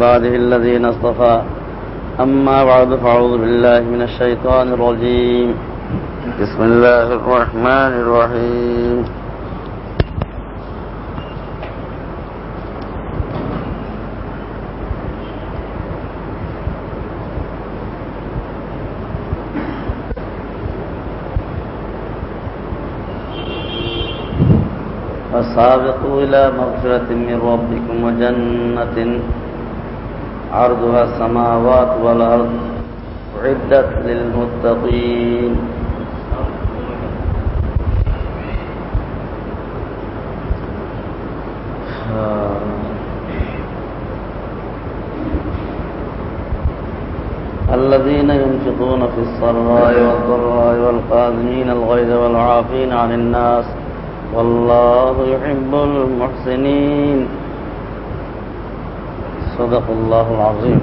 بعده الذين اصطفى. أما بعد فأعوذ بالله من الشيطان الرجيم. بسم الله الرحمن الرحيم. فسابقوا إلى مغفرة من ربكم وجنة عرضها السماوات والأرض أعدت للمتقين. الذين ينفقون في السراء والضراء والقاذمين الغيظ والعافين عن الناس والله يحب المحسنين. صدق الله العظيم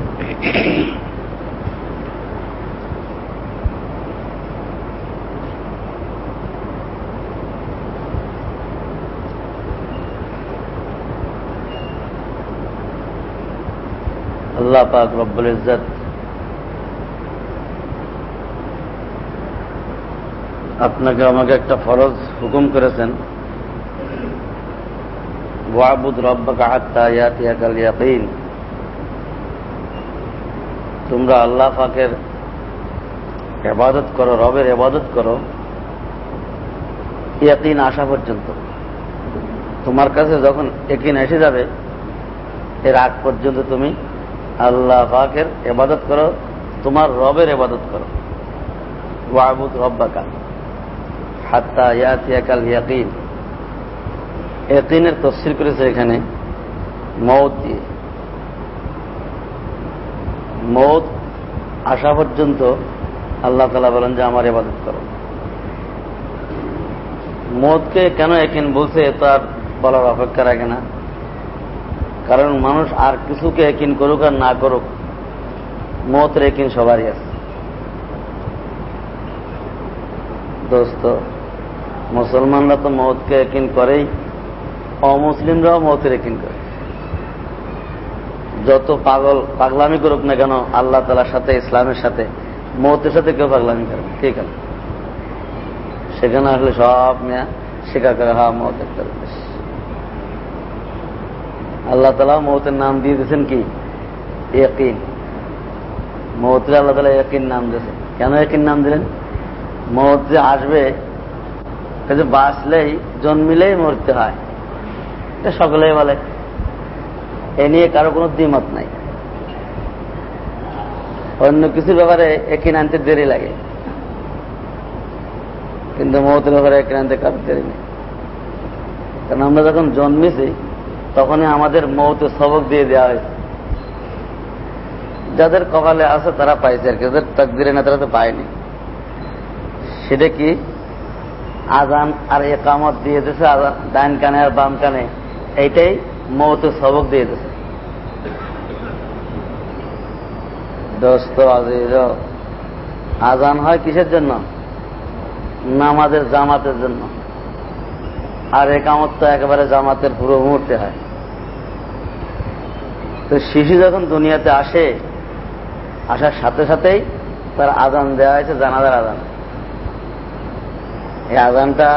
আল্লাহ পাক রব্বুল ইজ্জত আপনাকে আমাকে একটা ফরজ হুকুম করেছেন ওয়াবুদ রব্বাকা হাত্তা ইয়াতিয়াকাল ইয়াকিন তোমরা আল্লাহ পাকের এবাদত করো, রবের এবাদত করো, ইয়াকিন আসা পর্যন্ত। তোমার কাছে যখন একিন এসে যাবে, এর আগ পর্যন্ত তুমি আল্লাহ পাকের এবাদত করো, তোমার রবের এবাদত করো। ওয়াবুদ রব্বাকা হাত্তা ইয়াতিয়াকাল ইয়াকিন। একিনের তফসিল করেছে এখানে মৌত দিয়ে। মৌত আসা পর্যন্ত আল্লাহ তালা বলেন যে আমার এবাদত করো। মৌতকে কেন একিন বলছে তো আর বলার অপেক্ষা রাখে না। কারণ মানুষ আর কিছুকে একিন করুক আর না করুক, মৌতের একিন সবারই আছে। দোস্ত, মুসলমানরা তো মৌতকে একিন করেই, অমুসলিমরাও মৌতের একিন করে। যত পাগল পাগলামি করুক না কেন, আল্লাহ তালার সাথে, ইসলামের সাথে, মৌতের সাথে কেউ পাগলামি করে ঠিক আছে সেখানে আসলে সব মেয়া স্বীকার করে হা মৌত একটা আল্লাহ তালা মৌতের নাম দিয়ে দিয়েছেন কি? একিন মৌতের আল্লাহ তালা একিন নাম দিয়েছেন। কেন একিন নাম দিলেন? মৌত যে আসবে বাঁচলেই, জন্মিলেই মরতে হয়। সকলেই বলে। এ নিয়ে কারও কোনো দ্বিমত নাই। অন্য কিছুর ব্যাপারে একিন আনতে দেরি লাগে। কিন্তু মৌতের ব্যাপারে একিন আনতে কারও দেরি নেই। কারণ আমরা যখন জন্মেছি, তখনই আমাদের মৌতে সবক দিয়ে দেওয়া হয়েছে। যাদের কপালে আছে তারা পাইছে আর কি, যাদের তকদিরে না তারা তো পায়নি। সেটা কি? আজান আর একামত দিয়ে দিয়েছে, আজান ডাইন কানে আর বাম কানে। এইটাই মৌত সবক দিয়ে দিয়েছে দোস্ত আজান হয় কিসের জন্য? নামাজের জামাতের জন্য। আর একামত তো একেবারে জামাতের পুরো মুহূর্তে হয়। তো শিশু যখন দুনিয়াতে আসে, আসার সাথে সাথেই তার আজান দেওয়া হয়েছে, জানাজার আজান। এই আজানটা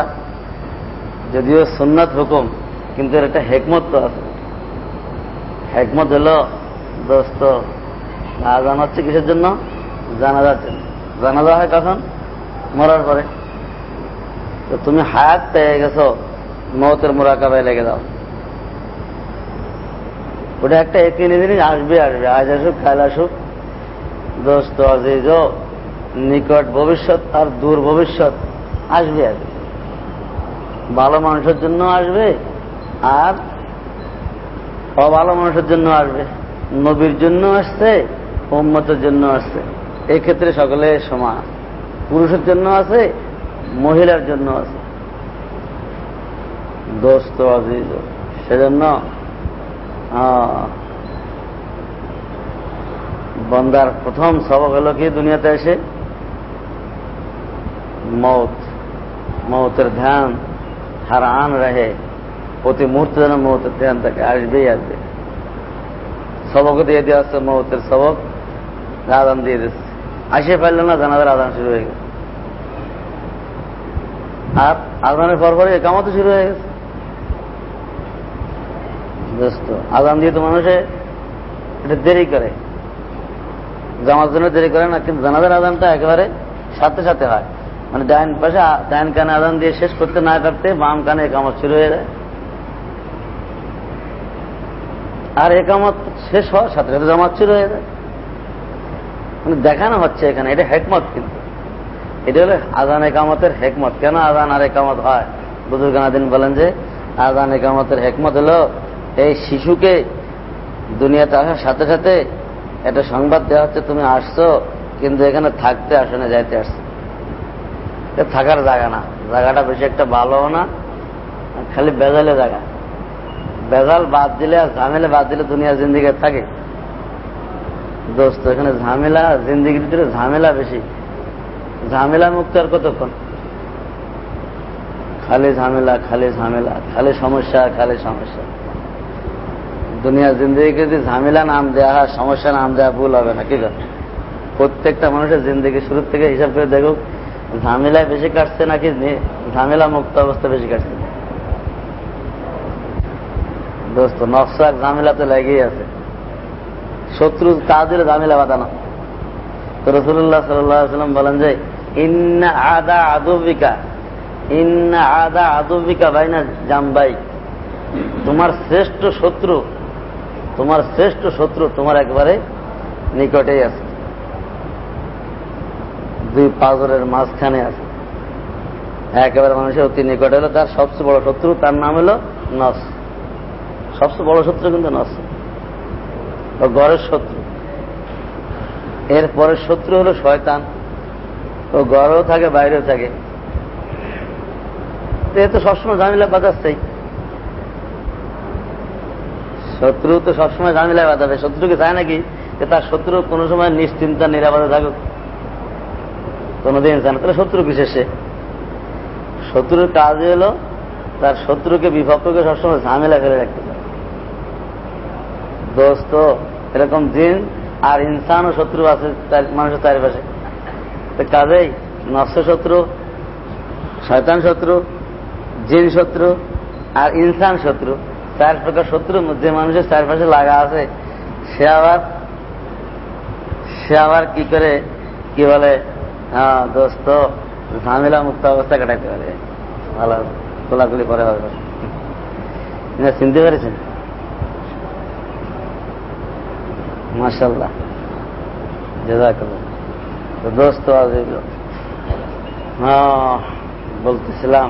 যদিও সুন্নাত হুকুম কিন্তু এর একটা হেকমত তো আছে। হেকমত হল, দোস্ত আজান হচ্ছে কিসের জন্য? জানাজার জন্য জানাজা হয় কখন? মরার পরে। তো তুমি হায়াত পেয়ে গেছো, মতের মোরাকাবায় লেগে যাও। ওটা একটা একই জিনিস, আসবে আসবে। আজ আসুক, কাল আসুক। দোস্ত আজিজ নিকট ভবিষ্যৎ আর দূর ভবিষ্যৎ, আসবে আসবে। ভালো মানুষের জন্য আসবে আর অভালো মানুষের জন্য আসবে। নবীর জন্য আসছে, উম্মতের জন্য আসছে। এক্ষেত্রে সকলে সমান। পুরুষের জন্য আছে, মহিলার জন্য আছে। দোস্ত আজিজ, সেজন্য বন্দার প্রথম সবক হলো কি দুনিয়াতে এসে? মৌত। মৌতের ধ্যান হারান রহে। প্রতি মুহূর্তে যেন মৌতের ধ্যান থাকে, আসবেই আসবে। সবক দিয়ে দেওয়া হচ্ছে মৌতের সবক, আদান দিয়ে দিচ্ছে। আসে পারল না, জানাজার আদান শুরু হয়ে গেছে। আর আদানের পর পরে একামতো শুরু হয়ে গেছে। আদান দিয়ে তো মানুষে এটা দেরি করে। জামার জন্য দেরি করে না, কিন্তু জানাজার আদানটা একেবারে সাথে সাথে হয়। মানে ডাইন পাশে, ডাইন কানে আদান দিয়ে শেষ করতে না করতে বাম কানে একামত শুরু হয়ে যায়। আর একামত শেষ হওয়ার সাথে সাথে জামাত শুরু হয়ে যায়। মানে দেখানো হচ্ছে এখানে, এটা হেকমত কিন্তু। এটা হলো আজান একামতের হেকমত। কেন আজান আর একামত হয়? বুজুর্গানাদিন বলেন যে, আজান একামতের হেকমত হলো এই শিশুকে দুনিয়াতে আসার সাথে সাথে একটা সংবাদ দেওয়া হচ্ছে, তুমি আসছো, কিন্তু এখানে থাকতে আসো না, যাইতে আসছো। থাকার জায়গা না। জায়গাটা বেশি একটা ভালো না, খালি বেজালে জায়গা। বেজাল বাদ দিলে আর ঝামেলা বাদ দিলে দুনিয়ার জিন্দিগি থাকে। দোস্ত, এখানে ঝামেলা, জিন্দিগির ভিতরে ঝামেলা বেশি। ঝামেলা মুক্ত আর কতক্ষণ? খালি ঝামেলা খালি ঝামেলা, খালি সমস্যা খালি সমস্যা। দুনিয়ার জিন্দগিকে যদি ঝামেলা নাম দেওয়া হয়, সমস্যা নাম দেওয়া ভুল হবে না, কি প্রত্যেকটা মানুষের জিন্দগি শুরুর থেকে হিসাব করে দেখুক, ঝামেলায় বেশি কাটছে নাকি ঝামেলা মুক্ত অবস্থা বেশি কাটছে? দোস্ত নকশাক ঝামেলা তো লেগেই আছে। শত্রু কাজ দিলে ঝামেলা বাঁধানো। তো রসুল্লাহ সাল্লাম বলেন যে, ইন্না আদা আদবিকা, ইন্না আদা আদবিকা ভাই না জামবাই। তোমার শ্রেষ্ঠ শত্রু, তোমার শ্রেষ্ঠ শত্রু তোমার একবারে নিকটেই আছে। দুই পাজরের মাঝখানে আছে। একেবারে মানুষের অতি নিকট হলো তার সবচেয়ে বড় শত্রু, তার নাম হলো নস সবচেয়ে বড় শত্রু কিন্তু নস গড়ের শত্রু। এর পরের শত্রু হলো শয়তান। ও গড়েও থাকে, বাইরেও থাকে। এ তো সবসময় ঝামেলা বাজাচ্ছেই শত্রু তো সবসময় ঝামেলায় বাঁধাবে। শত্রুকে চায় নাকি যে তার শত্রু কোনো সময় নিশ্চিন্তা, নিরাপদে থাকুক? কোনোদিন চায় না। তাহলে শত্রু বিশেষে শত্রুর কাজ হলো তার শত্রুকে বিভক্তকে সবসময় ঝামেলা ফেলে রাখতে। দোস্ত, এরকম জিন আর ইনসানও শত্রু আছে মানুষের চারিপাশে। কাজেই নষ্ট শত্রু, শয়তান শত্রু, জিন শত্রু আর ইনসান শত্রু। চার প্রকার শত্রু, যে মানুষের চারপাশে লাগা আছে, সে আবার সে আবার কি করে, কি বলে হ্যাঁ দোস্ত, ঝামেলা মুক্ত অবস্থা কাটাইতে পারে। ভালো গোলাগুলি পরে হবে। চিনতে পেরেছেন? মাসাল্লাহ জেজাকুল্লাহ তো দোস্ত হ্যাঁ বলতেছিলাম,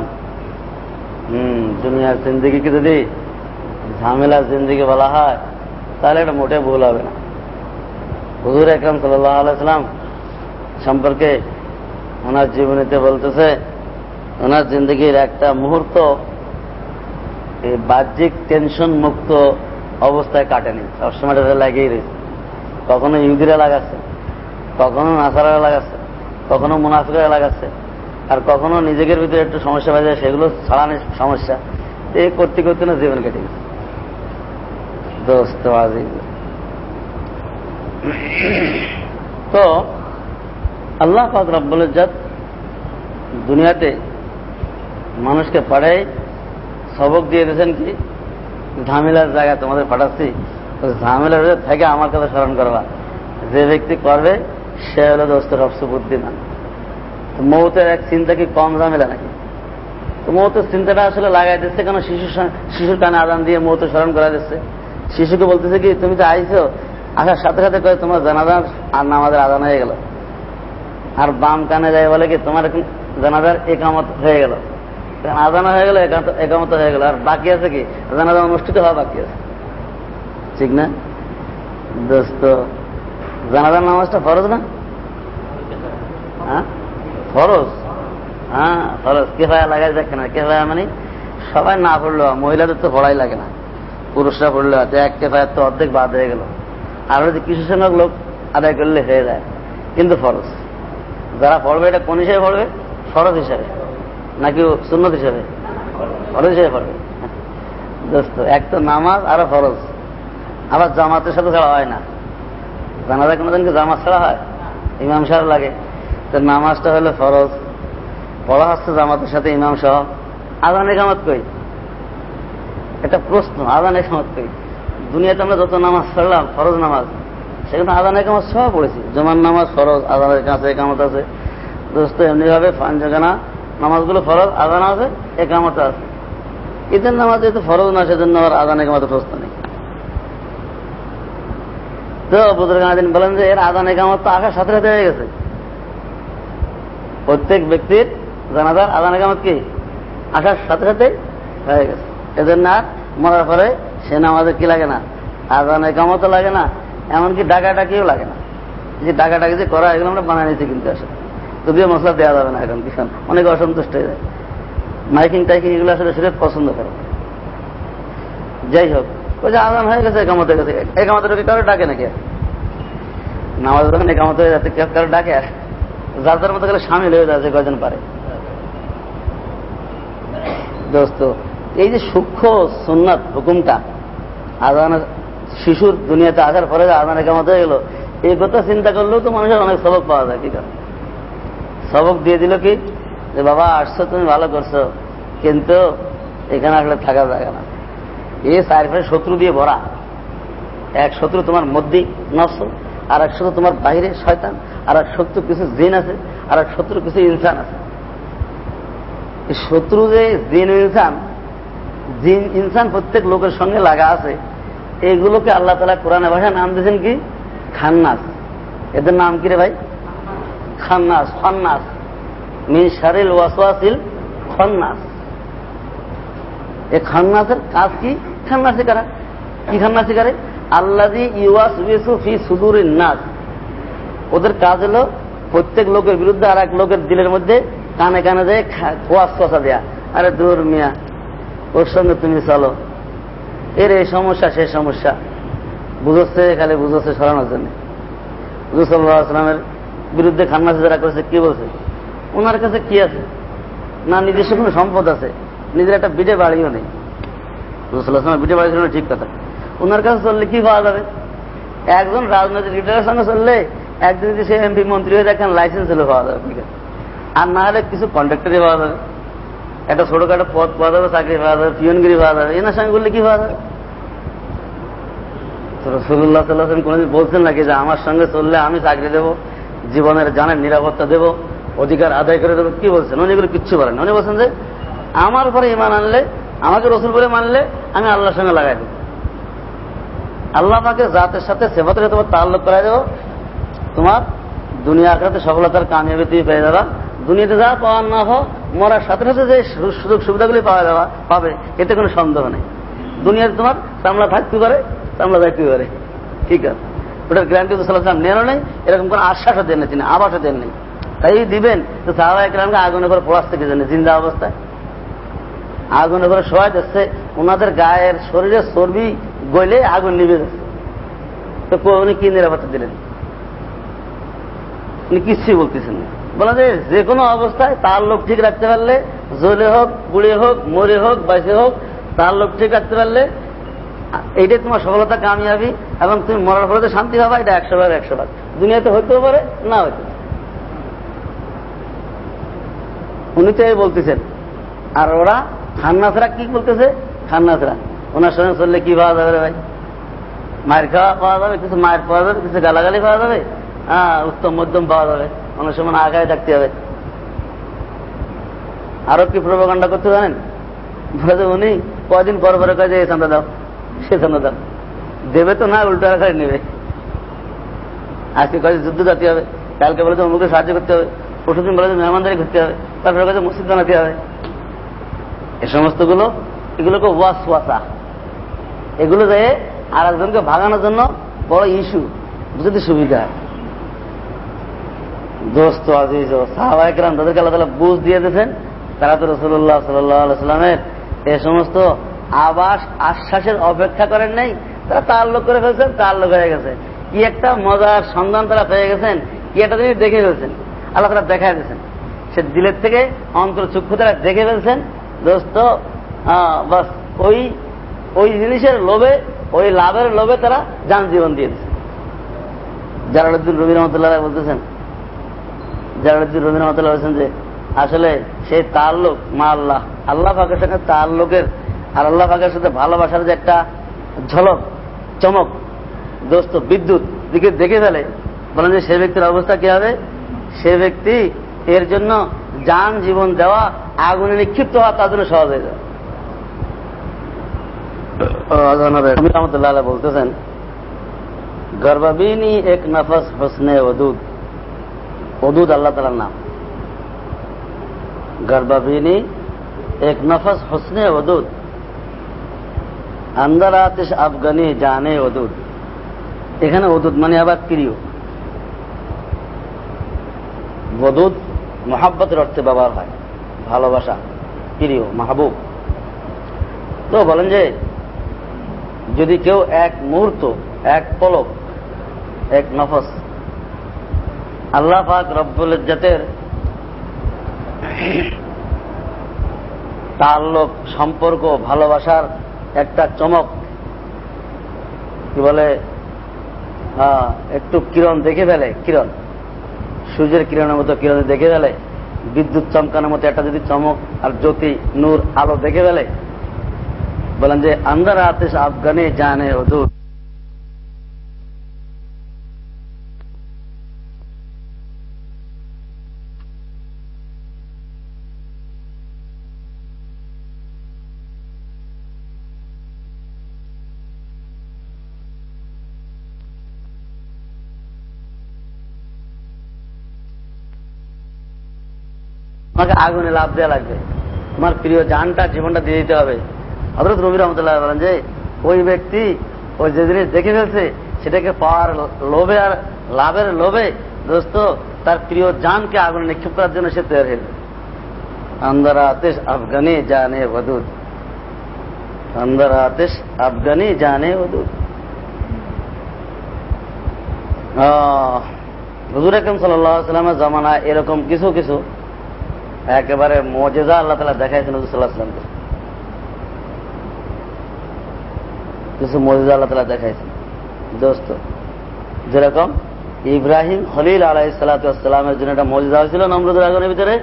হম, দুনিয়ার জিন্দগিকে যদি ঝামেলার জিন্দগি বলা হয়, তাহলে এটা মোটে ভুল হবে না। হুজুর একরম সাল্লাহ আলাইসালাম সম্পর্কে ওনার জীবনীতে বলতেছে, ওনার জিন্দগির একটা মুহূর্ত বাহ্যিক টেনশন মুক্ত অবস্থায় কাটেনি। সবসময় এটা লাগিয়ে রয়েছে। কখনো ইহুদিরা লাগাচ্ছে, কখনো নাসারা লাগাচ্ছে, কখনো মুনাফিকরা লাগাচ্ছে, আর কখনো নিজেদের ভিতরে একটু সমস্যা বাজে সেগুলো ছাড়ানোর সমস্যা। এই করতে করতে না জীবন কেটে গেছে। তো আল্লাহ পাক রব্বুল ইজ্জত দুনিয়াতে মানুষকে পাড়াই সবক দিয়ে দিয়েছেন কি? ঝামেলার জায়গা তোমাদের পাঠাচ্ছি। ঝামেলার থেকে আমার কথা স্মরণ করবা। যে ব্যক্তি করবে, সে হলো দোস্ত বুদ্ধিমান মৌতের এক চিন্তা কি কম ঝামেলা নাকি? তো মৌতের চিন্তাটা আসলে লাগাই দিচ্ছে, কেন শিশু শিশুর কানে আদান দিয়ে মৌত স্মরণ করা দিচ্ছে। শিশুকে বলতেছে কি, তুমি তো আইছো, আসার সাথে সাথে করে তোমার জানাজার আর নামাজের আদান হয়ে গেল। আর বাম কানে যায় বলে কি, তোমার জানাজার একামত হয়ে গেল। আদানা হয়ে গেল একামত হয়ে গেল। আর বাকি আছে কি, জানাজা অনুষ্ঠিত হওয়া বাকি আছে। ঠিক না? দোস্ত, জানাজার নামাজটা ফরজ না? হ্যাঁ? ফরজ? হ্যাঁ ফরজ। কেফায়া লাগাই দেখে না, কেফায়া মানে সবাই না পড়ল মহিলাদের তো পড়াই লাগে না। পুরুষরা পড়লে হয়তো এক কেফায়ার তো অর্ধেক বাদ হয়ে গেল। আর যদি কিছু সংখ্যক লোক আদায় করলে হয়ে যায়, কিন্তু ফরজ। যারা পড়বে, এটা কোন হিসেবে পড়বে? ফরজ হিসাবে। নাকি সুন্নত হিসাবে? ফরজ হিসেবে পড়বে। দোস্ত, এক তো নামাজ আরও ফরজ। আবার জামাতের সাথে ছাড়া হয় না। জানাজা কোনোদিনকে জামাত ছাড়া হয়? ইমাম সাহেব লাগে। তো নামাজটা হলো ফরজ। পড়া হচ্ছে জামাতের সাথে ইমাম সহ। আজান একামত কই? এটা প্রশ্ন আজান একামত কই? দুনিয়াতে আমরা যত নামাজ পড়লাম, ফরজ নামাজ, সেখানে আদান একামত সহ পড়েছি। জমান নামাজ ফরজ আদানের কাছে একামত আছে। দোস্ত, এমনিভাবে ফাঞ্জাগানা নামাজগুলো ফরজ আদান আছে, একামত আছে। ঈদের নামাজ যেহেতু ফরজ না, সেজন্য আর আদান একামতের প্রশ্ন নেই। তো বুজুর্গাদিন বলেন যে এর আদান একামত সাথে সাথে হয়ে গেছে। প্রত্যেক ব্যক্তির জানাজার আদান একামত কি? সাথে সাথে হয়ে গেছে। মরার পরে সে কি লাগে না? আদান একামতও লাগে না, এমনকি ডাকাডাকিও লাগে না। যে ডাকাডাকি যে করা, এগুলো আমরা বানাই নিয়েছি কিন্তু আসলে। যদিও মশলা দেওয়া যাবে না এখন কিষান অনেক অসন্তুষ্ট হয়ে যায়। মাইকিং টাইকিং এগুলো আসলে সেটা পছন্দ করে যাই হোক যে আদান হয়ে গেছে একামত হয়ে গেছে। একামতের কারও ডাকে নাকি? নামাজ যখন একামত হয়ে যাচ্ছে, কেউ কারও ডাকে? যার যার মতো গেলে সামিল হয়ে যাচ্ছে কয়জন পারে। দোস্ত, এই যে সূক্ষ্ম সুন্নাত হুকুমটা শিশুর দুনিয়াতে আসার পরে আদান একামত হয়ে গেল, এই কথা চিন্তা করলেও তো মানুষের অনেক সবক পাওয়া যায়, কি কারণ সবক দিয়ে দিল কি? যে বাবা, আসছো, তুমি ভালো করছ, কিন্তু এখানে আসলে থাকা যায় না। এই চারপাশে শত্রু দিয়ে ভরা। এক শত্রু তোমার মধ্যে নষ্ট আর এক শত্রু তোমার বাইরে শয়তান আর এক শত্রু কিছু জিন আছে আর এক শত্রু কিছু ইনসান আছে। শত্রু যে জিন ইনসান জিন, ইনসান প্রত্যেক লোকের সঙ্গে লাগা আছে। এইগুলোকে আল্লাহ তালা কোরআনে ভাষায় নাম দিয়েছেন কি? খান্নাস। এদের নাম কি রে ভাই? খান্নাস, খন্নাস। মিন শারিল ওয়াসওয়াসিল খন্নাস। এ খান্নাসের কাজ কি? খান্নাসি কারা কি খান্নাসি করে আল্লাদি ইউয়াস ফি সুদুর নাস। ওদের কাজ হলো প্রত্যেক লোকের বিরুদ্ধে আর এক লোকের দিলের মধ্যে কানে কানে যায় ওয়াস কষা দেয়া। আরে দূর মিয়া, ওর সঙ্গে তুমি চলো। এর এই সমস্যা সে সমস্যা। বুঝচ্ছে খালি বুঝচ্ছে সরানোর জন্য। বুঝুসাল্লাহামের বিরুদ্ধে খান্নাসে যারা করেছে, কি বলছে? ওনার কাছে কি আছে? না, নিজস্ব কোনো সম্পদ আছে। নিজের একটা বিটে বাড়িও নেই। বিটে বাড়ি ছিল ঠিক কথা। ওনার কাছে চললে কি পাওয়া যাবে? একজন রাজনৈতিক লিডারের সঙ্গে চললে একদিন যদি সে এমপি মন্ত্রী হয়ে দেখেন লাইসেন্স হলে পাওয়া যাবে ঠিক আছে আর না হলে কিছু কন্ট্রাক্টরে পাওয়া যাবে। একটা ছোটখাটো পদ পাওয়া যাবে, চাকরি পাওয়া যাবে, পিয়নগিরি পাওয়া যাবে, এনার সঙ্গে করলে কি পাওয়া যাবে? রসুল্লাহ সাল্লাহ কোনদিন বলছেন নাকি যে, আমার সঙ্গে চললে আমি চাকরি দেবো, জীবনের জানের নিরাপত্তা দেব, অধিকার আদায় করে দেবো? কি বলছেন? উনি এগুলো কিচ্ছু বলেন উনি বলছেন যে, আমার উপরে ইমান আনলে আমাকে রসুল বলে মানলে আমি আল্লাহর সঙ্গে লাগাই দেবো। আল্লাহ আমাকে জাতের সাথে সেবাতের সাথে তাল্লুক করাই দেবো। তোমার দুনিয়া আখড়াতে সফলতার কামিয়াবি তুমি পেয়ে যাবা। দুনিয়াতে যা পাওয়ার না হোক, মরার সাথে সাথে যে সুযোগ সুবিধাগুলি পাওয়া যাওয়া, পাবে, এতে কোনো সন্দেহ নেই। দুনিয়াতে তোমার চামড়া থাকতে পারে, চামড়া থাকতে পারে। ঠিক আছে। ওটার গ্যারান্টি তো সাল্লাহ নেন নেই, এরকম কোন আশ্বাসও দেন তিনি, আবাসও দেন নেই তাই দিবেন তো সাহাবা একরামকে আগুনের করে পড়াশ থেকে জন্য জিন্দা অবস্থায়। আগুনের করে সবাই যাচ্ছে ওনাদের গায়ের শরীরে চর্বি গলে আগুন নিবে যাচ্ছে। তো উনি কি নিরাপত্তা দিলেন? উনি কিচ্ছুই বলতেছেন না। বলা যে যে কোনো অবস্থায় তার লোক ঠিক রাখতে পারলে জলে হোক বুড়ে হোক, মরে হোক, বাইসে হোক, তার লোক ঠিক রাখতে পারলে এইটাই তোমার সফলতা, কামিয়াবি এবং তুমি মরার ফলে শান্তি পাবা, এটা একশো ভাগ একশো ভাগ দুনিয়াতে হইতেও পারে, না হইতে উনি তো এই বলতেছেন, আর ওরা খান্নাসরা কি বলতেছে? খান্নাসরা। ওনার সঙ্গে চললে কি পাওয়া যাবে ভাই? মায়ের খাওয়া পাওয়া যাবে, কিছু মায়ের পাওয়া যাবে, কিছু গালাগালি পাওয়া যাবে? হ্যাঁ উত্তম, মধ্যম পাওয়া যাবে। অনেক সময় আগায় থাকতে হবে। আরও কি প্রভাকাণ্ডা করতে জানেন? বলে উনি কদিন পর পরে কাজে এই চান্দা দাও, সে চান্দা দাও। দেবে তো না, উল্টো আকারে নেবে। আজকে কাজে যুদ্ধ জাতি হবে। কালকে বলে যে অমুকে সাহায্য করতে হবে। পরশুদিন বলে যে, মেহমানদারি করতে হবে। তারপরে কাছে মসজিদ বানাতে হবে। এ সমস্তগুলো এগুলোকে ওয়াস ওয়াসা এগুলো যে আর একজনকে ভাগানোর জন্য বড় ইস্যু। বুঝতে সুবিধা। দোস্ত, আজিজ ও সাহাবাহিকরাম তাদেরকে আল্লাহ তালা বুঝ দিয়ে দিয়েছেন। তারা তো রসুল্লাহ সাল্লামের এ সমস্ত আবাস আশ্বাসের অপেক্ষা করেন নাই। তারা তার লোক করে ফেলছেন তার লোক হয়ে গেছে। কি একটা মজার সন্ধান তারা পেয়ে গেছেন, কি একটা জিনিস দেখে ফেলছেন। আল্লাহ তারা দেখা দিয়েছেন। সে দিলের থেকে অন্তর চক্ষু তারা দেখে ফেলছেন। দোস্ত বাস, ওই ওই জিনিসের লোভে, ওই লাভের লোভে তারা যান জীবন দিয়ে দিচ্ছে জালালুদ্দিন রবি রহমতুল্লাহ বলতেছেন জালালুদ্দিন রবি রহমতুল্লাহ বলছেন যে, আসলে সেই তার লোক, মা আল্লাহ। আল্লাহ পাকের সঙ্গে তার লোকের আর আল্লাহ পাকের সাথে ভালোবাসার যে একটা ঝলক, চমক, দোস্ত, বিদ্যুৎ, দিকে দেখে ফেলে। বলেন যে সে ব্যক্তির অবস্থা কি হবে? সে ব্যক্তি এর জন্য যান জীবন দেওয়া আগুনে নিক্ষিপ্ত হওয়া তার জন্য সহজ হয়ে যায়। রহমতুল্লাহ বলতেছেন গর্বাবিনী এক নফস হোসনে ওদুদ ওদুদ আল্লাহ তালার নাম। গর্বাবিনী এক নফস হোসনে ওদুদ আন্দার আতিস আফগানি জানে ওদুদ। এখানে ওদুদ মানে আবার প্রিয় বদুদ মহাব্বতের অর্থে ব্যবহার হয়। ভালোবাসা, প্রিয়, মাহবুব। তো বলেন যে, যদি কেউ এক মুহূর্ত, এক পলক, এক নফস আল্লাহ পাক রব্বুল ইজ্জতের তাল্লুক সম্পর্ক, ভালোবাসার একটা চমক, কি বলে একটু কিরণ দেখে ফেলে, কিরণ। সূর্যের কিরণের মতো কিরণ দেখে গেলে, বিদ্যুৎ চমকানোর মতো একটা যদি চমক আর জ্যোতি নূর আলো দেখে গেলে, বলেন যে আন্দার আতিস আফগানে জানে হদুর তোমাকে আগুনে লাভ দেওয়া লাগবে। তোমার প্রিয় জানটা জীবনটা দিয়ে দিতে হবে। হজরত রবি রহমতুল্লাহ বলেন যে, ওই ব্যক্তি ওই যে জিনিস দেখে ফেলছে, সেটাকে পাওয়ার লোভে আর লাভের লোভে দোস্ত, তার প্রিয় জানকে আগুনে নিক্ষেপ করার জন্য সে তৈরি হয়ে আন্দার আতিস আফগানি জানে বদুদ আন্দার আতিস আফগানি জানে বদুদ হুজুর আকরম সাল্লামের জমানা এরকম কিছু কিছু একেবারে মজেজা আল্লাহ তালা দেখাইছেন হুজুর সাল্লাহ কিছু মজেজা আল্লাহ তালা দেখাইছেন। দোস্ত, যেরকম ইব্রাহিম হলিল আলাহ সালাতামের জন্য একটা মজেদা হয়েছিল নমরুদুল আগুনের ভিতরে,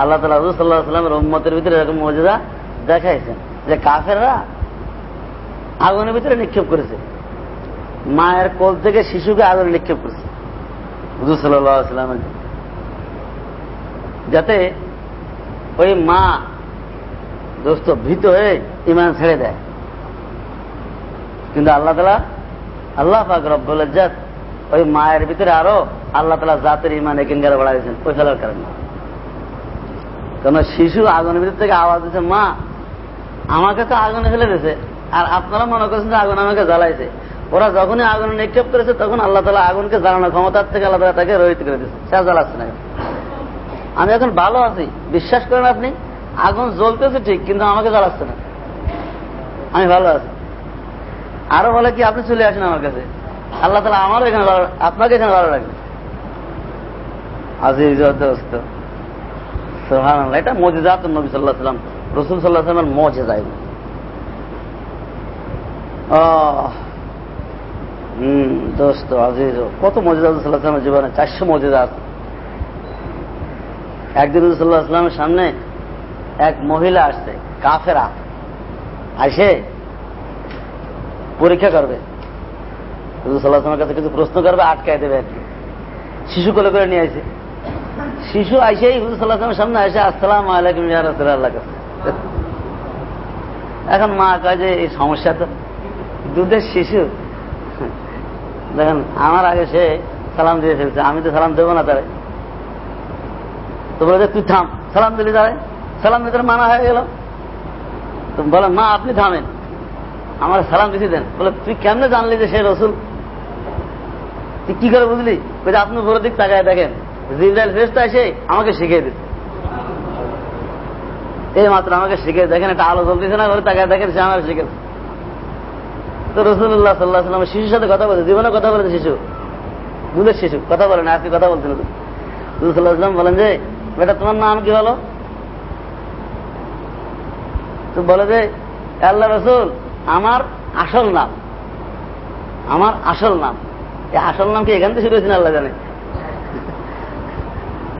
আল্লাহ তালা হুজুর সাল্লাহ উম্মতের ভিতরে এরকম মজেদা দেখাইছেন যে কাফেররা আগুনের ভিতরে নিক্ষেপ করেছে। মায়ের কোল থেকে শিশুকে আগুনে নিক্ষেপ করেছে। হুজুর সাল্লাহ সাল্লামের যাতে ওই মা দোস্ত ভীত হয়ে ইমান ছেড়ে দেয়। কিন্তু আল্লাহ তালা আল্লাহ পাক রব্বুল ওই মায়ের ভিতরে আরও আল্লাহ তালা জাতের ইমান একিনগারে বাড়াইছেন ওই ফেলার কারণে। কেন শিশু আগুনের ভিতর থেকে আওয়াজ দিচ্ছে মা, আমাকে তো আগুনে ফেলে দিয়েছে, আর আপনারা মনে করছেন যে আগুন আমাকে জ্বালাইছে। ওরা যখনই আগুনে নিক্ষেপ করেছে, তখন আল্লাহ তালা আগুনকে জ্বালানোর ক্ষমতার থেকে আল্লাহ তালা তাকে রহিত করে দিয়েছে সে জ্বালাচ্ছে না। আমি এখন ভালো আছি। বিশ্বাস করেন আপনি, আগুন জ্বলতেছে ঠিক, কিন্তু আমাকে জ্বালাচ্ছে না। আমি ভালো আছি। আরও বলে কি, আপনি চলে আসেন আমার কাছে। আল্লাহ তালা আমারও এখানে ভালো, আপনাকে এখানে ভালো লাগে আজিজ সোহান এটা মজেজাত নবী সাল্লাহ সাল্লাম রসুল সাল্লাহ সাল্লামের এগুলো হম, দোস্ত, আজিজ, কত মজেদা সাল্লাহ সাল্লামের জীবনে, চারশো মজেদা আছে একদিন রসুল্লাহ আসলামের সামনে এক মহিলা আসছে, কাফেরা। আসে পরীক্ষা করবে। রসুল্লাহামের কাছে কিছু প্রশ্ন করবে, আটকায় দেবে আর কি। শিশু কোলে করে নিয়ে আসে শিশু আইসেই হুজুর সামনে আসে আসসালাম আলাইকুম ইয়া রসুল্লাহ কাছে এখন মা কাজে এই সমস্যা তো দুধের শিশু। দেখেন, আমার আগে সে সালাম দিয়ে ফেলছে, আমি তো সালাম দেবো না তারে। তো বলে তুই থাম। সালাম দিলি তারে। সালাম দিতে মানা হয়ে গেল। তো বলে, মা, আপনি থামেন। আমার সালাম দিছি দেন। বলে, তুই কেমনে জানলি যে সে রসুল? তুই কি করে বুঝলি? বলছে আপনি বড় দিক তাকায় দেখেন। জিব্রাইল ফেরস্তা এসে আমাকে শিখিয়ে দিচ্ছে এই মাত্র আমাকে শিখে দেখেন, একটা আলো জ্বলতেছে না, ঘরে তাকায় দেখেন, সে আমার শিখেছে তো রসুল্লাহ সাল্লাহ সাল্লাম শিশুর সাথে কথা বলেছে, জীবনে কথা বলেছে শিশু। দুধের শিশু, কথা বলে না, আজকে কথা বলছেন রসুল্লাহাম বলেন যে বেটা, তোমার নাম কি হলো? তো বলে যে, আল্লাহ রসুল, আমার আসল নাম। আমার আসল নাম। এই আসল নাম কি এখান থেকে শুরু হয়েছে আল্লাহ জানে?